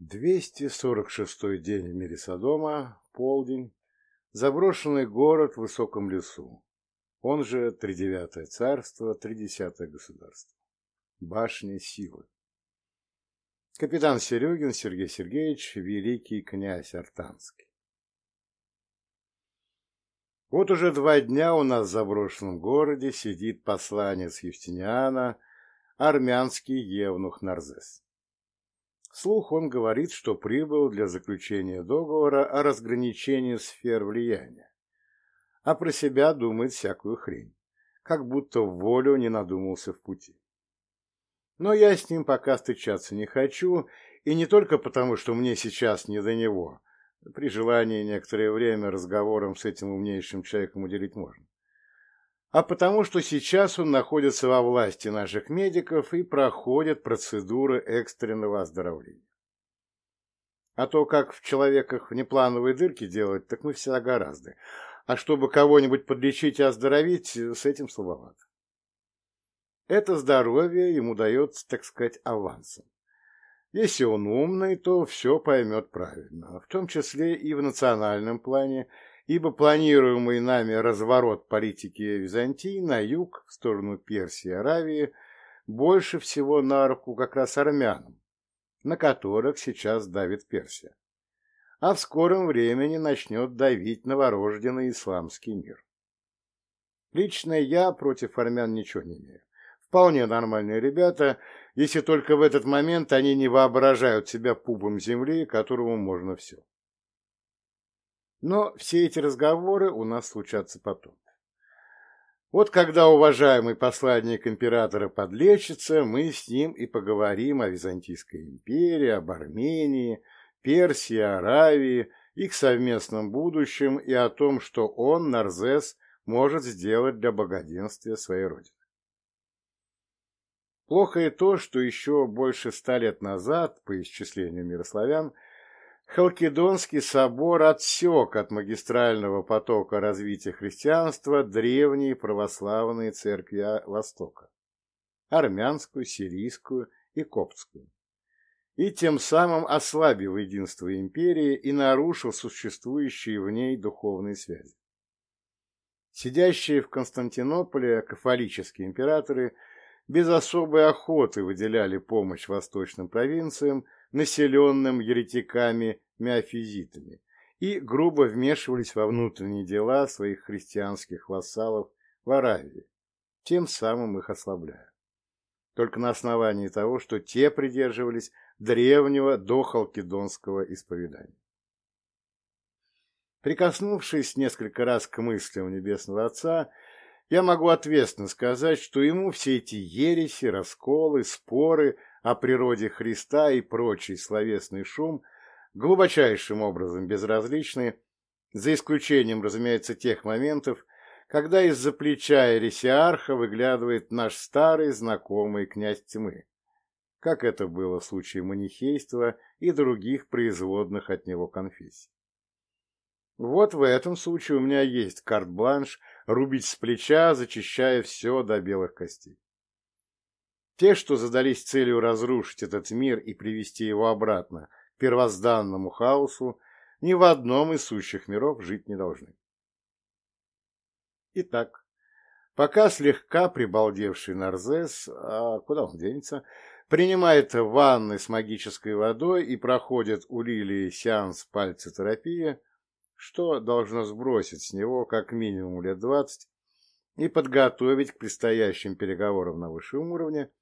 246-й день в мире Содома, полдень, заброшенный город в высоком лесу, он же Тридевятое царство, Тридесятое государство, башня силы. Капитан Серегин Сергей Сергеевич, великий князь Артанский. Вот уже два дня у нас в заброшенном городе сидит посланец Евстиниана, армянский евнух Нарзес. Слух он говорит, что прибыл для заключения договора о разграничении сфер влияния, а про себя думает всякую хрень, как будто в волю не надумался в пути. Но я с ним пока встречаться не хочу, и не только потому, что мне сейчас не до него, при желании некоторое время разговором с этим умнейшим человеком уделить можно, а потому что сейчас он находится во власти наших медиков и проходит процедуры экстренного оздоровления. А то, как в человеках внеплановые дырки делать, так мы всегда гораздо. А чтобы кого-нибудь подлечить и оздоровить, с этим слабовато. Это здоровье ему дается, так сказать, авансом. Если он умный, то все поймет правильно, в том числе и в национальном плане, ибо планируемый нами разворот политики Византии на юг, в сторону Персии и Аравии, больше всего на руку как раз армянам, на которых сейчас давит Персия, а в скором времени начнет давить новорожденный исламский мир. Лично я против армян ничего не имею. Вполне нормальные ребята, если только в этот момент они не воображают себя пупом земли, которому можно все. Но все эти разговоры у нас случатся потом. Вот когда уважаемый посланник императора подлечится, мы с ним и поговорим о Византийской империи, об Армении, Персии, Аравии, их совместном будущем и о том, что он, Нарзес, может сделать для богоденствия своей родины. Плохо и то, что еще больше ста лет назад, по исчислению мирославян, Халкидонский собор отсек от магистрального потока развития христианства древние православные церкви Востока – армянскую, сирийскую и коптскую, и тем самым ослабил единство империи и нарушил существующие в ней духовные связи. Сидящие в Константинополе кафолические императоры – без особой охоты выделяли помощь восточным провинциям, населенным еретиками-миофизитами, и грубо вмешивались во внутренние дела своих христианских вассалов в Аравии, тем самым их ослабляя. Только на основании того, что те придерживались древнего дохалкидонского исповедания. Прикоснувшись несколько раз к мыслям Небесного Отца, я могу ответственно сказать, что ему все эти ереси, расколы, споры о природе Христа и прочий словесный шум глубочайшим образом безразличны, за исключением, разумеется, тех моментов, когда из-за плеча Эресиарха выглядывает наш старый знакомый князь тьмы, как это было в случае манихейства и других производных от него конфессий. Вот в этом случае у меня есть карт-бланш рубить с плеча, зачищая все до белых костей. Те, что задались целью разрушить этот мир и привести его обратно к первозданному хаосу, ни в одном из сущих миров жить не должны. Итак, пока слегка прибалдевший Нарзес, а куда он денется, принимает ванны с магической водой и проходит у Лилии сеанс пальцетерапии, что должно сбросить с него как минимум лет двадцать и подготовить к предстоящим переговорам на высшем уровне,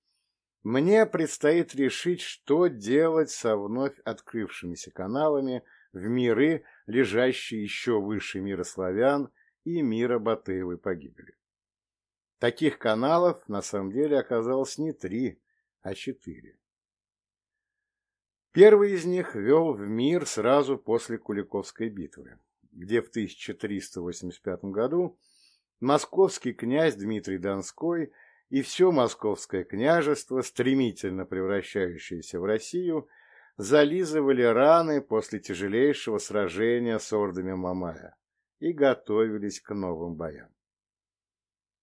мне предстоит решить, что делать со вновь открывшимися каналами в миры, лежащие еще выше мира славян и мира Батыевой погибели. Таких каналов на самом деле оказалось не три, а четыре. Первый из них вел в мир сразу после Куликовской битвы где в 1385 году московский князь Дмитрий Донской и все московское княжество, стремительно превращающееся в Россию, зализывали раны после тяжелейшего сражения с ордами Мамая и готовились к новым боям.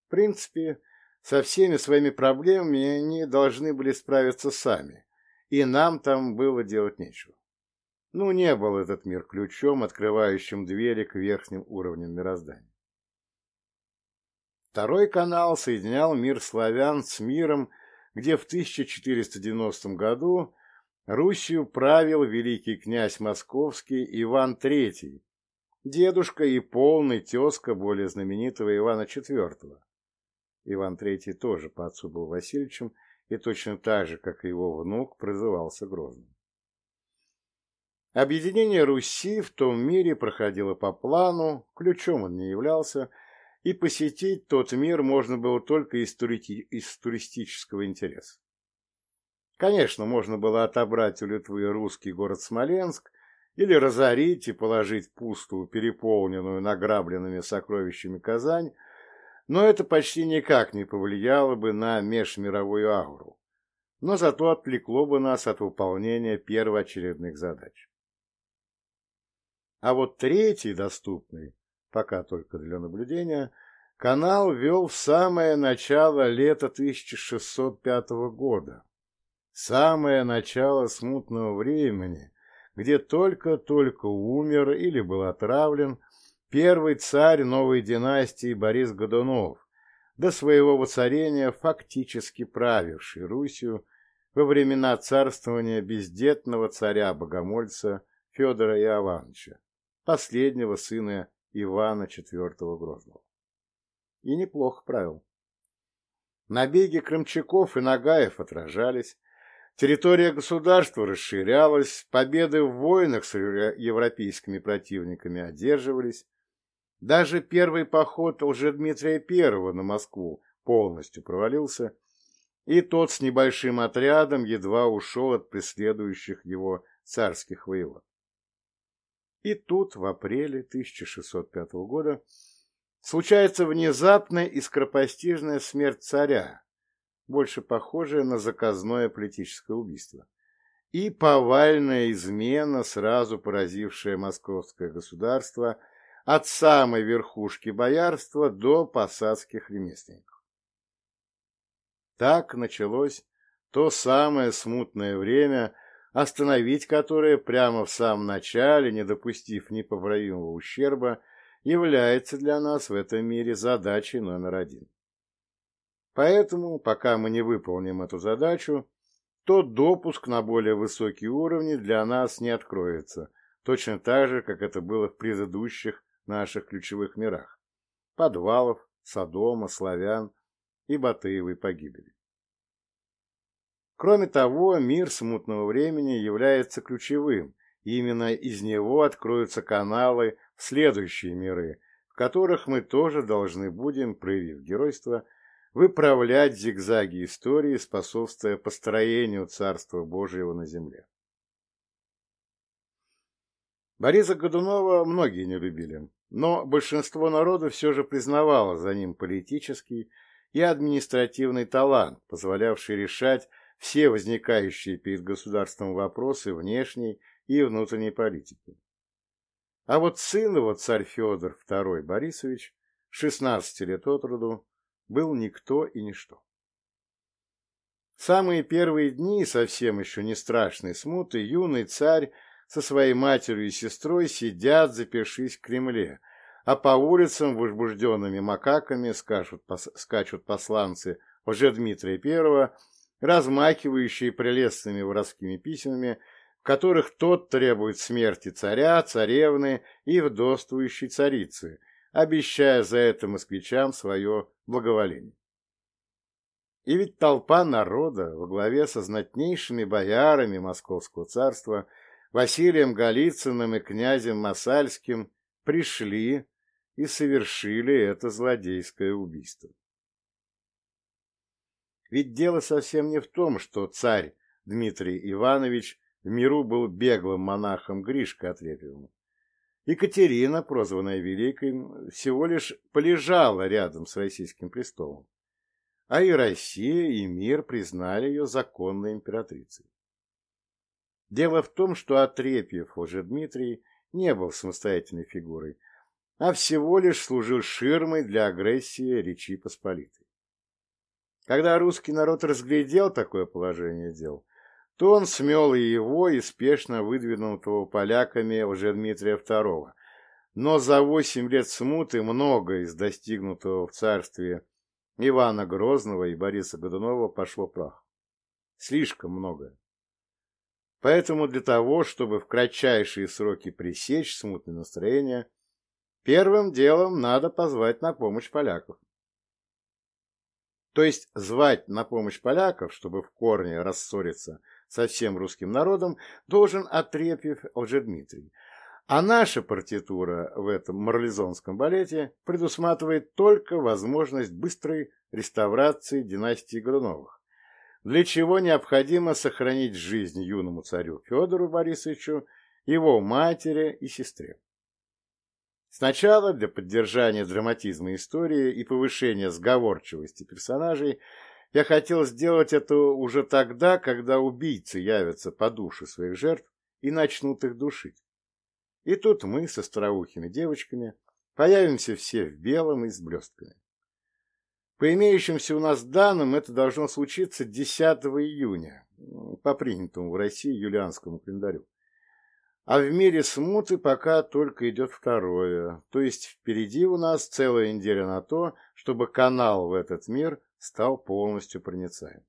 В принципе, со всеми своими проблемами они должны были справиться сами, и нам там было делать нечего. Ну, не был этот мир ключом, открывающим двери к верхним уровням мироздания. Второй канал соединял мир славян с миром, где в 1490 году Русью правил великий князь московский Иван III, дедушка и полный тезка более знаменитого Ивана IV. Иван III тоже по отцу был Васильевичем и точно так же, как и его внук, прозывался Грозным. Объединение Руси в том мире проходило по плану, ключом он не являлся, и посетить тот мир можно было только из, тури... из туристического интереса. Конечно, можно было отобрать у Литвы русский город Смоленск или разорить и положить пустую, переполненную награбленными сокровищами Казань, но это почти никак не повлияло бы на межмировую ауру, но зато отвлекло бы нас от выполнения первоочередных задач. А вот третий доступный, пока только для наблюдения, канал вел в самое начало лета 1605 года, самое начало смутного времени, где только-только умер или был отравлен первый царь новой династии Борис Годунов, до своего воцарения фактически правивший Русью во времена царствования бездетного царя-богомольца Федора Иоанновича, последнего сына Ивана IV Грозного. И неплохо правил. Набеги крымчаков и нагаев отражались, территория государства расширялась, победы в войнах с европейскими противниками одерживались, даже первый поход Лжедмитрия I на Москву полностью провалился, и тот с небольшим отрядом едва ушел от преследующих его царских воевод. И тут, в апреле 1605 года, случается внезапная и скоропостижная смерть царя, больше похожая на заказное политическое убийство, и повальная измена, сразу поразившая московское государство от самой верхушки боярства до посадских ремесленников. Так началось то самое смутное время, остановить которое прямо в самом начале, не допустив непоправимого ущерба, является для нас в этом мире задачей номер один. Поэтому, пока мы не выполним эту задачу, то допуск на более высокие уровни для нас не откроется, точно так же, как это было в предыдущих наших ключевых мирах – подвалов, Содома, славян и Батыевой погибели. Кроме того, мир смутного времени является ключевым, и именно из него откроются каналы в следующие миры, в которых мы тоже должны будем, проявив геройство, выправлять зигзаги истории, способствуя построению Царства Божьего на земле. Бориса Годунова многие не любили, но большинство народа все же признавало за ним политический и административный талант, позволявший решать все возникающие перед государством вопросы внешней и внутренней политики. А вот сын его, царь Федор II Борисович, 16 лет от роду, был никто и ничто. самые первые дни совсем еще не страшной смуты юный царь со своей матерью и сестрой сидят, запершись в Кремле, а по улицам возбужденными макаками скачут, посланцы уже Дмитрия Первого размахивающие прелестными воровскими письмами, в которых тот требует смерти царя, царевны и вдовствующей царицы, обещая за это москвичам свое благоволение. И ведь толпа народа во главе со знатнейшими боярами Московского царства, Василием Голицыным и князем Масальским, пришли и совершили это злодейское убийство. Ведь дело совсем не в том, что царь Дмитрий Иванович в миру был беглым монахом Гришкой Отрепьевым. Екатерина, прозванная Великой, всего лишь полежала рядом с российским престолом, а и Россия, и мир признали ее законной императрицей. Дело в том, что Отрепьев, уже Дмитрий, не был самостоятельной фигурой, а всего лишь служил ширмой для агрессии Речи Посполитой. Когда русский народ разглядел такое положение дел, то он смел и его, и спешно выдвинутого поляками уже Дмитрия II. Но за восемь лет смуты многое из достигнутого в царстве Ивана Грозного и Бориса Годунова пошло прах. Слишком многое. Поэтому для того, чтобы в кратчайшие сроки пресечь смутное настроение, первым делом надо позвать на помощь поляков. То есть звать на помощь поляков, чтобы в корне рассориться со всем русским народом, должен Отрепьев Лжедмитрий. А наша партитура в этом марлезонском балете предусматривает только возможность быстрой реставрации династии Годуновых для чего необходимо сохранить жизнь юному царю Федору Борисовичу, его матери и сестре. Сначала для поддержания драматизма истории и повышения сговорчивости персонажей я хотел сделать это уже тогда, когда убийцы явятся по душе своих жертв и начнут их душить. И тут мы со остроухими девочками появимся все в белом и с блестками. По имеющимся у нас данным, это должно случиться 10 июня, по принятому в России юлианскому календарю. А в мире смуты пока только идет второе, то есть впереди у нас целая неделя на то, чтобы канал в этот мир стал полностью проницаем.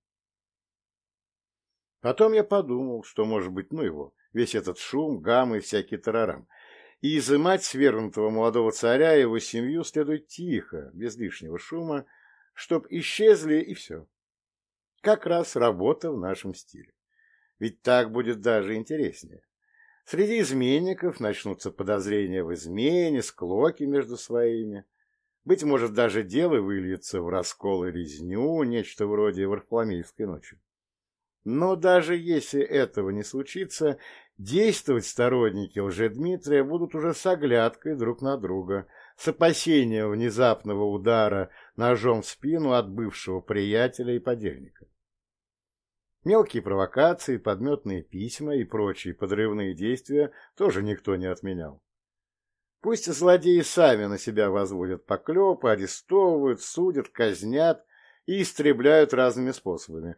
Потом я подумал, что, может быть, ну его, весь этот шум, гам и всякий тарарам, и изымать свергнутого молодого царя и его семью следует тихо, без лишнего шума, чтоб исчезли и все. Как раз работа в нашем стиле. Ведь так будет даже интереснее. Среди изменников начнутся подозрения в измене, склоки между своими. Быть может, даже дело выльется в раскол и резню, нечто вроде Варфоломеевской ночи. Но даже если этого не случится, действовать сторонники лжедмитрия будут уже с оглядкой друг на друга – с опасением внезапного удара ножом в спину от бывшего приятеля и подельника. Мелкие провокации, подметные письма и прочие подрывные действия тоже никто не отменял. Пусть злодеи сами на себя возводят поклепы, арестовывают, судят, казнят и истребляют разными способами,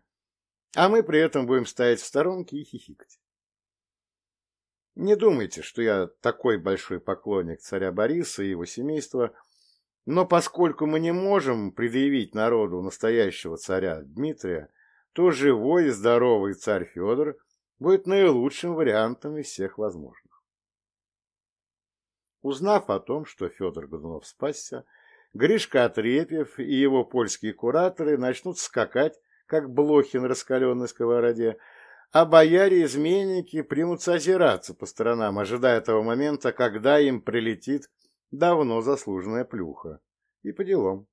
а мы при этом будем стоять в сторонке и хихикать. Не думайте, что я такой большой поклонник царя Бориса и его семейства, но поскольку мы не можем предъявить народу настоящего царя Дмитрия, то живой и здоровый царь Федор будет наилучшим вариантом из всех возможных. Узнав о том, что Федор Годунов спасся, Гришка Отрепьев и его польские кураторы начнут скакать, как блохи на раскаленной сковороде, а бояре-изменники примутся озираться по сторонам, ожидая того момента, когда им прилетит давно заслуженная плюха. И по делам.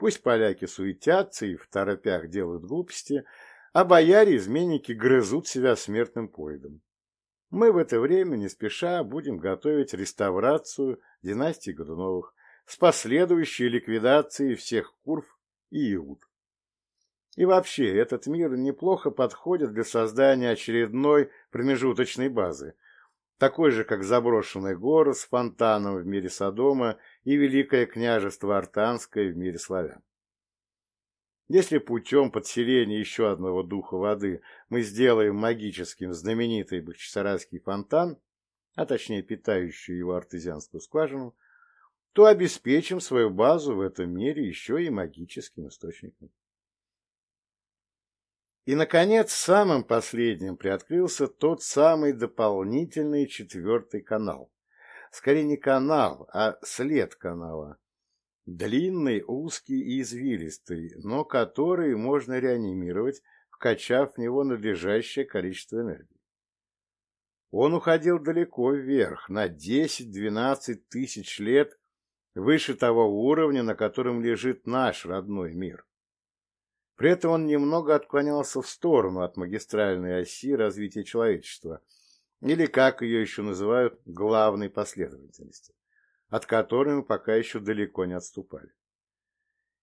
Пусть поляки суетятся и в торопях делают глупости, а бояре-изменники грызут себя смертным поедом. Мы в это время не спеша будем готовить реставрацию династии Годуновых с последующей ликвидацией всех курв и иуд. И вообще, этот мир неплохо подходит для создания очередной промежуточной базы, такой же, как заброшенный город с фонтаном в мире Содома и Великое княжество Артанское в мире славян. Если путем подселения еще одного духа воды мы сделаем магическим знаменитый Бахчисарайский фонтан, а точнее питающую его артезианскую скважину, то обеспечим свою базу в этом мире еще и магическим источником. И, наконец, самым последним приоткрылся тот самый дополнительный четвертый канал. Скорее не канал, а след канала. Длинный, узкий и извилистый, но который можно реанимировать, вкачав в него надлежащее количество энергии. Он уходил далеко вверх, на 10-12 тысяч лет выше того уровня, на котором лежит наш родной мир. При этом он немного отклонялся в сторону от магистральной оси развития человечества, или, как ее еще называют, главной последовательности, от которой мы пока еще далеко не отступали.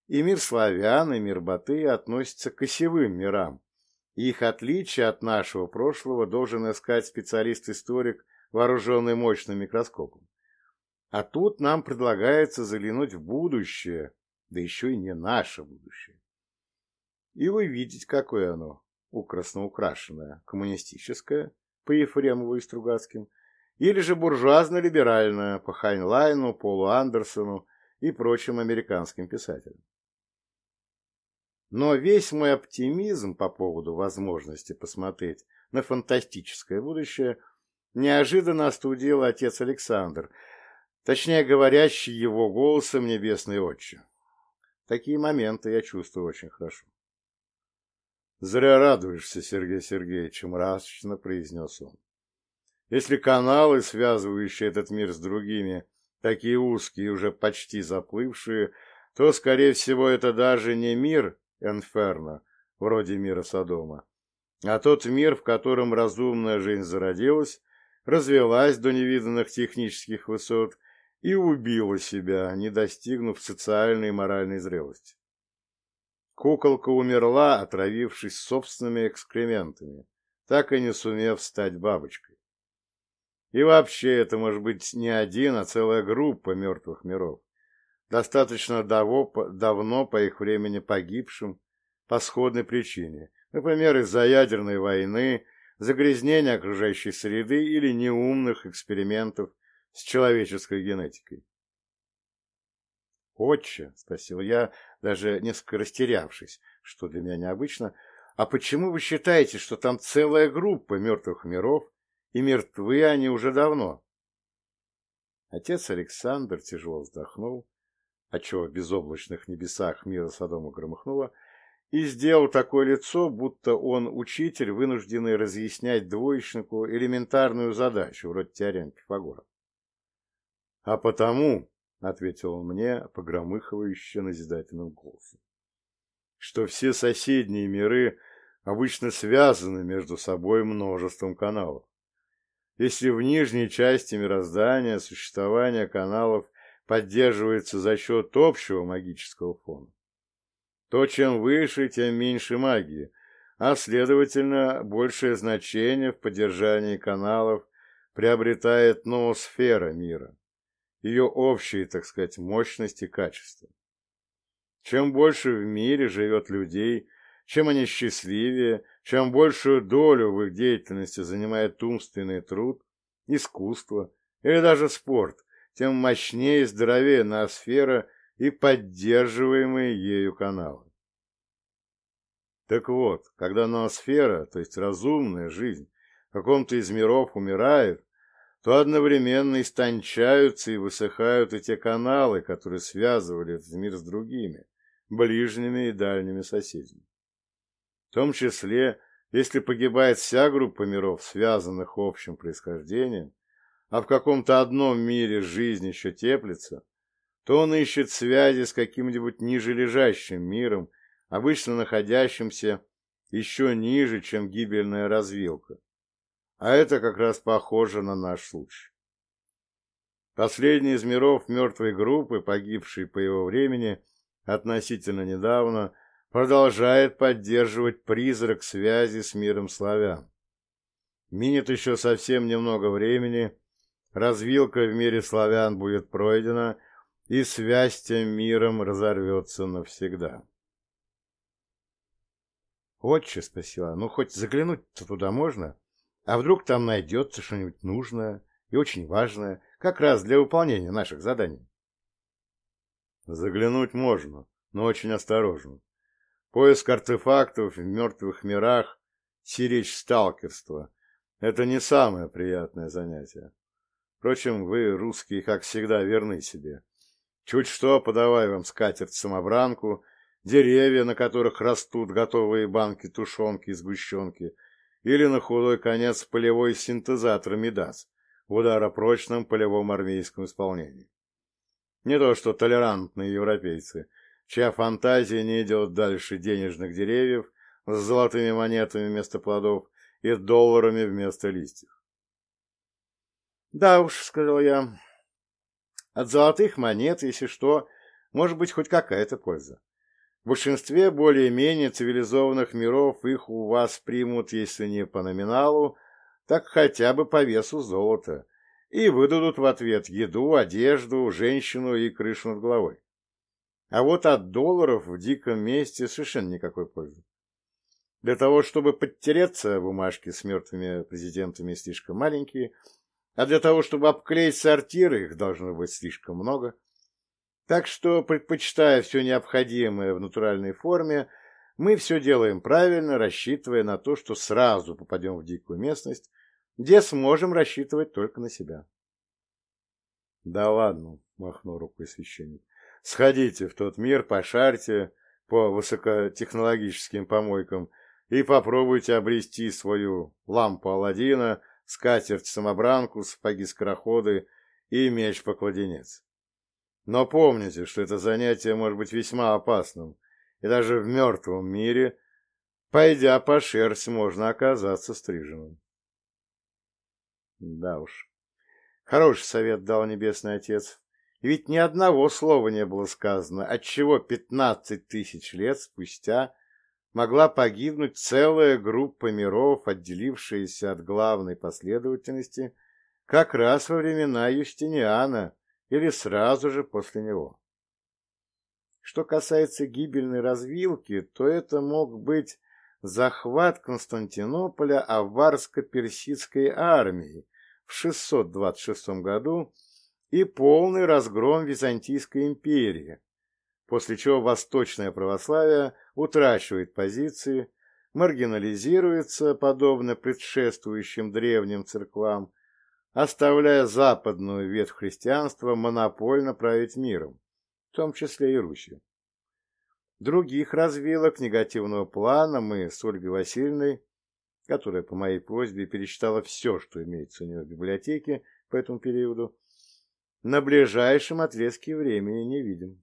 И мир славян, и мир Баты относятся к осевым мирам, и их отличие от нашего прошлого должен искать специалист-историк, вооруженный мощным микроскопом. А тут нам предлагается заглянуть в будущее, да еще и не наше будущее и увидеть, какое оно украсно украшенная, коммунистическая, по Ефремову и Стругацким, или же буржуазно-либеральная, по Хайнлайну, Полу Андерсону и прочим американским писателям. Но весь мой оптимизм по поводу возможности посмотреть на фантастическое будущее неожиданно остудил отец Александр, точнее говорящий его голосом небесный отче. Такие моменты я чувствую очень хорошо. «Зря радуешься, Сергей Сергеевич», — мрачно произнес он. «Если каналы, связывающие этот мир с другими, такие узкие и уже почти заплывшие, то, скорее всего, это даже не мир Энферно, вроде мира Содома, а тот мир, в котором разумная жизнь зародилась, развелась до невиданных технических высот и убила себя, не достигнув социальной и моральной зрелости. Куколка умерла, отравившись собственными экскрементами, так и не сумев стать бабочкой. И вообще это может быть не один, а целая группа мертвых миров, достаточно давно, давно по их времени погибшим по сходной причине, например, из-за ядерной войны, загрязнения окружающей среды или неумных экспериментов с человеческой генетикой. «Отче», — спросил я, даже несколько растерявшись, что для меня необычно, «а почему вы считаете, что там целая группа мертвых миров, и мертвы они уже давно?» Отец Александр тяжело вздохнул, отчего в безоблачных небесах мира Содома громыхнуло, и сделал такое лицо, будто он учитель, вынужденный разъяснять двоечнику элементарную задачу, вроде теорем Пифагора. «А потому», — ответил он мне, погромыхивающе назидательным голосом, «что все соседние миры обычно связаны между собой множеством каналов. Если в нижней части мироздания существование каналов поддерживается за счет общего магического фона, то чем выше, тем меньше магии, а, следовательно, большее значение в поддержании каналов приобретает ноосфера мира ее общие, так сказать, мощности и качества. Чем больше в мире живет людей, чем они счастливее, чем большую долю в их деятельности занимает умственный труд, искусство или даже спорт, тем мощнее и здоровее ноосфера и поддерживаемые ею каналы. Так вот, когда ноосфера, то есть разумная жизнь, в каком-то из миров умирает, то одновременно истончаются и высыхают и те каналы, которые связывали этот мир с другими, ближними и дальними соседями. В том числе, если погибает вся группа миров, связанных общим происхождением, а в каком-то одном мире жизнь еще теплится, то он ищет связи с каким-нибудь ниже лежащим миром, обычно находящимся еще ниже, чем гибельная развилка, а это как раз похоже на наш случай. Последний из миров мертвой группы, погибший по его времени относительно недавно, продолжает поддерживать призрак связи с миром славян. Минет еще совсем немного времени, развилка в мире славян будет пройдена, и связь с тем миром разорвется навсегда. «Отче», — спросила, — «ну хоть заглянуть-то туда можно?» А вдруг там найдется что-нибудь нужное и очень важное, как раз для выполнения наших заданий? Заглянуть можно, но очень осторожно. Поиск артефактов в мертвых мирах, сиречь сталкерства — это не самое приятное занятие. Впрочем, вы, русские, как всегда, верны себе. Чуть что, подавай вам скатерть-самобранку, деревья, на которых растут готовые банки тушенки и сгущенки — или на худой конец полевой синтезатор Мидас в ударопрочном полевом армейском исполнении. Не то что толерантные европейцы, чья фантазия не идет дальше денежных деревьев с золотыми монетами вместо плодов и долларами вместо листьев. «Да уж», — сказал я, — «от золотых монет, если что, может быть хоть какая-то польза. В большинстве более-менее цивилизованных миров их у вас примут, если не по номиналу, так хотя бы по весу золота, и выдадут в ответ еду, одежду, женщину и крышу над головой. А вот от долларов в диком месте совершенно никакой пользы. Для того, чтобы подтереться, бумажки с мертвыми президентами слишком маленькие, а для того, чтобы обклеить сортиры, их должно быть слишком много. Так что, предпочитая все необходимое в натуральной форме, мы все делаем правильно, рассчитывая на то, что сразу попадем в дикую местность, где сможем рассчитывать только на себя. — Да ладно, — махнул рукой священник, — сходите в тот мир, пошарьте по высокотехнологическим помойкам и попробуйте обрести свою лампу Аладдина, скатерть-самобранку, сапоги-скороходы и меч-покладенец. Но помните, что это занятие может быть весьма опасным, и даже в мертвом мире, пойдя по шерсть, можно оказаться стриженным. Да уж, хороший совет дал Небесный Отец. ведь ни одного слова не было сказано, отчего пятнадцать тысяч лет спустя могла погибнуть целая группа миров, отделившаяся от главной последовательности, как раз во времена Юстиниана или сразу же после него. Что касается гибельной развилки, то это мог быть захват Константинополя аварско-персидской армией в 626 году и полный разгром Византийской империи, после чего восточное православие утрачивает позиции, маргинализируется, подобно предшествующим древним церквам, оставляя западную ветвь христианства монопольно править миром в том числе и Руси. Других развилок негативного плана мы с Ольгой Васильевной, которая по моей просьбе перечитала все, что имеется у нее в библиотеке по этому периоду, на ближайшем отрезке времени не видим.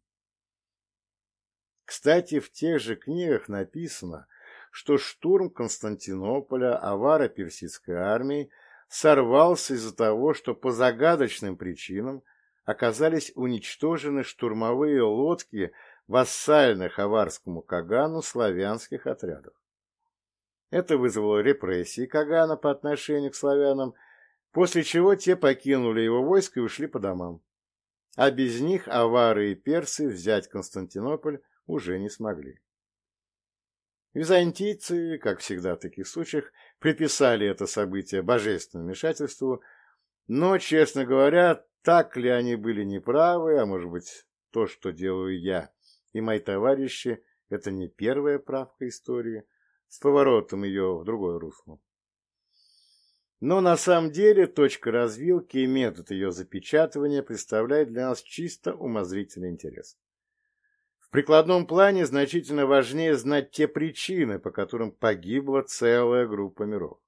Кстати, в тех же книгах написано, что штурм Константинополя аваро-персидской армии сорвался из-за того, что по загадочным причинам оказались уничтожены штурмовые лодки вассальных аварскому Кагану славянских отрядов. Это вызвало репрессии Кагана по отношению к славянам, после чего те покинули его войско и ушли по домам. А без них авары и персы взять Константинополь уже не смогли. Византийцы, как всегда в таких случаях, приписали это событие божественному вмешательству, но, честно говоря, так ли они были неправы, а может быть, то, что делаю я и мои товарищи, это не первая правка истории, с поворотом ее в другое русло. Но на самом деле точка развилки и метод ее запечатывания представляет для нас чисто умозрительный интерес. Прикладном плане значительно важнее знать те причины, по которым погибла целая группа миров.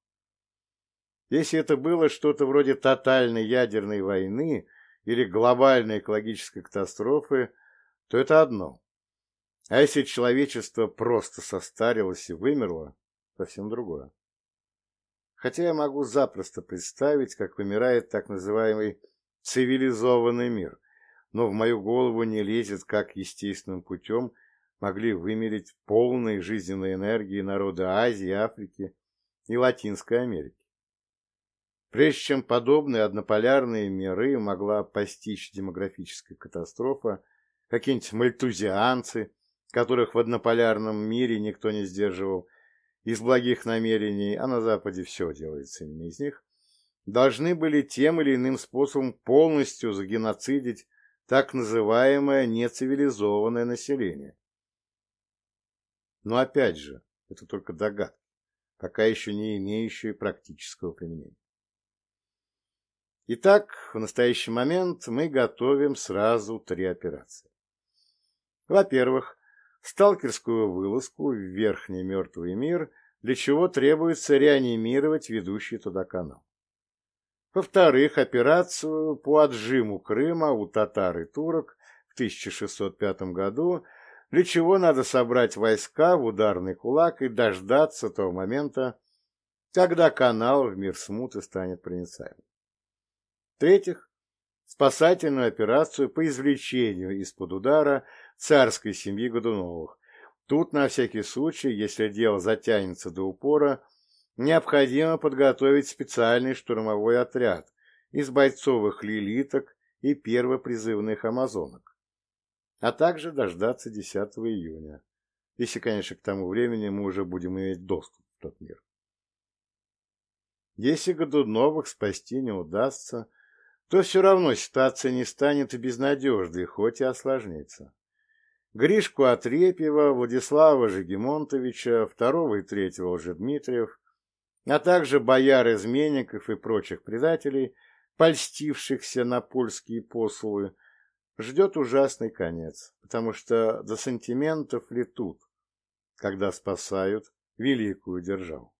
Если это было что-то вроде тотальной ядерной войны или глобальной экологической катастрофы, то это одно. А если человечество просто состарилось и вымерло, совсем другое. Хотя я могу запросто представить, как вымирает так называемый цивилизованный мир, но в мою голову не лезет, как естественным путем могли вымереть полные жизненной энергии народы Азии, Африки и Латинской Америки. Прежде чем подобные однополярные миры могла постичь демографическая катастрофа, какие-нибудь мальтузианцы, которых в однополярном мире никто не сдерживал, из благих намерений, а на Западе все делается именно из них, должны были тем или иным способом полностью загеноцидить так называемое нецивилизованное население. Но опять же, это только догадка, пока еще не имеющая практического применения. Итак, в настоящий момент мы готовим сразу три операции. Во-первых, сталкерскую вылазку в Верхний Мертвый мир, для чего требуется реанимировать ведущий туда канал. Во-вторых, операцию по отжиму Крыма у татар и турок в 1605 году, для чего надо собрать войска в ударный кулак и дождаться того момента, когда канал в мир смуты станет проницаемым. В-третьих, спасательную операцию по извлечению из-под удара царской семьи Годуновых. Тут, на всякий случай, если дело затянется до упора, необходимо подготовить специальный штурмовой отряд из бойцовых лилиток и первопризывных амазонок, а также дождаться 10 июня, если, конечно, к тому времени мы уже будем иметь доступ в тот мир. Если Годуновых спасти не удастся, то все равно ситуация не станет безнадежной, хоть и осложнится. Гришку Отрепьева, Владислава Жегемонтовича, второго и третьего уже Дмитриев, а также бояр-изменников и прочих предателей, польстившихся на польские послы, ждет ужасный конец, потому что до сантиментов летут, когда спасают великую державу.